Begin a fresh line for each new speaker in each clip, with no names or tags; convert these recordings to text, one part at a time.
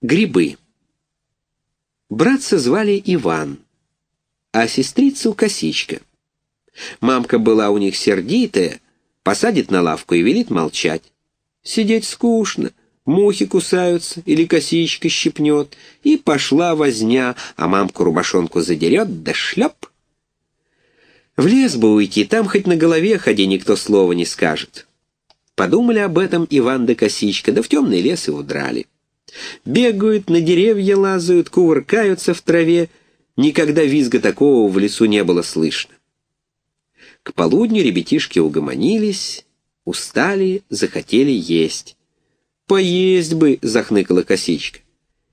Грибы. Братца звали Иван, а сестрицу Косичка. Мамка была у них сердитая, посадит на лавку и велит молчать. Сидеть скучно, мухи кусаются или косичка щипнет, и пошла возня, а мамку рубашонку задерет, да шлеп. В лес бы уйти, там хоть на голове ходи, никто слова не скажет. Подумали об этом Иван да Косичка, да в темный лес и удрали. Бегают, на деревья лазают, кувыркаются в траве. Никогда визга такого в лесу не было слышно. К полудню ребятишки угомонились, устали, захотели есть. «Поесть бы!» — захныкала косичка.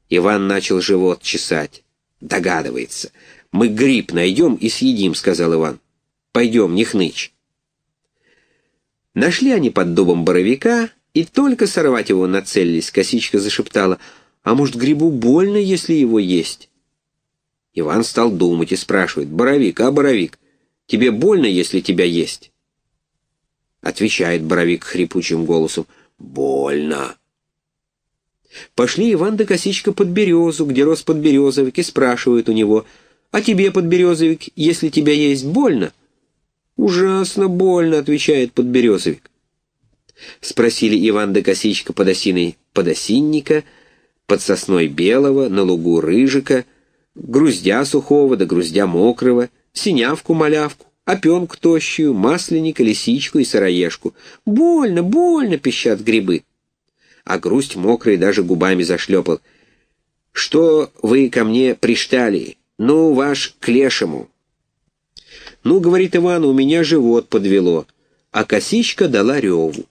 Иван начал живот чесать. Догадывается. «Мы гриб найдем и съедим», — сказал Иван. «Пойдем, не хнычь». Нашли они под дубом боровика, и только сорвать его нацелились, косичка зашептала, «А может, грибу больно, если его есть?» Иван стал думать и спрашивает, «Боровик, а, Боровик, тебе больно, если тебя есть?» Отвечает Боровик хрипучим голосом, «Больно». Пошли Иван да Косичка под березу, где рос подберезовик, и спрашивают у него, «А тебе, подберезовик, если тебя есть больно?» «Ужасно больно», — отвечает подберезовик. Спросили Иван да Косичка под осиной подосинника, под сосной белого, на лугу рыжика, груздя сухого да груздя мокрого, синявку-малявку, опенку тощую, масленника, лисичку и сыроежку. «Больно, больно!» — пищат грибы. А грусть мокрый даже губами зашлепал. «Что вы ко мне приштали? Ну, ваш к лешему!» «Ну, — говорит Иван, — у меня живот подвело». А косичка дала реву.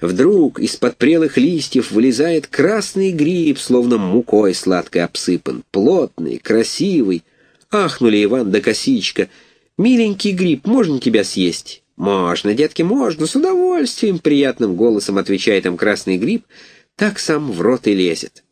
Вдруг из-под прелых листьев вылезает красный гриб, словно мукой сладкой обсыпан, плотный, красивый. Ахнули Иван да косичка. «Миленький гриб, можно тебя съесть?» «Можно, детки, можно, с удовольствием!» Приятным голосом отвечает им красный гриб, так сам в рот и лезет.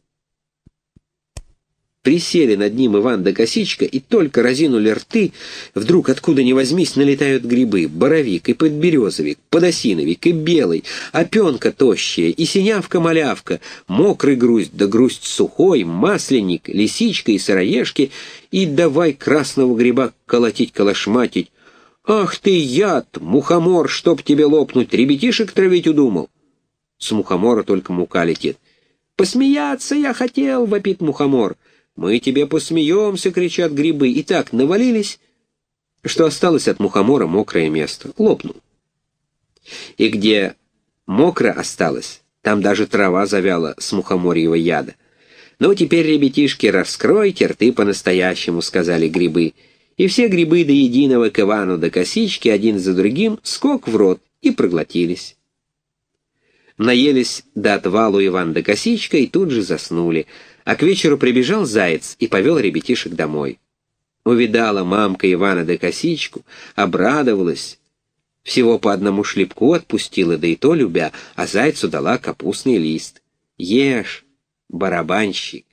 Присели над ним Иван да Косичка и только разинули рты, вдруг откуда ни возьмись налетают грибы, боровик и подберезовик, подосиновик и белый, опенка тощая и синявка-малявка, мокрый грусть да грусть сухой, масленник, лисичка и сыроежки, и давай красного гриба колотить-калашматить. «Ах ты, яд, мухомор, чтоб тебе лопнуть, ребятишек травить удумал!» С мухомора только мука летит. «Посмеяться я хотел!» — вопит мухомор. «Мы тебе посмеемся!» — кричат грибы. И так навалились, что осталось от мухомора мокрое место. Лопнул. И где мокро осталось, там даже трава завяла с мухоморьего яда. «Ну, теперь, ребятишки, раскройте рты по-настоящему», — сказали грибы. И все грибы до единого к Ивану до косички один за другим скок в рот и проглотились. Наелись до отвалу Иван да косичка и тут же заснули, а к вечеру прибежал заяц и повел ребятишек домой. Увидала мамка Ивана да косичку, обрадовалась, всего по одному шлепку отпустила, да и то любя, а зайцу дала капустный лист. «Ешь, барабанщик!»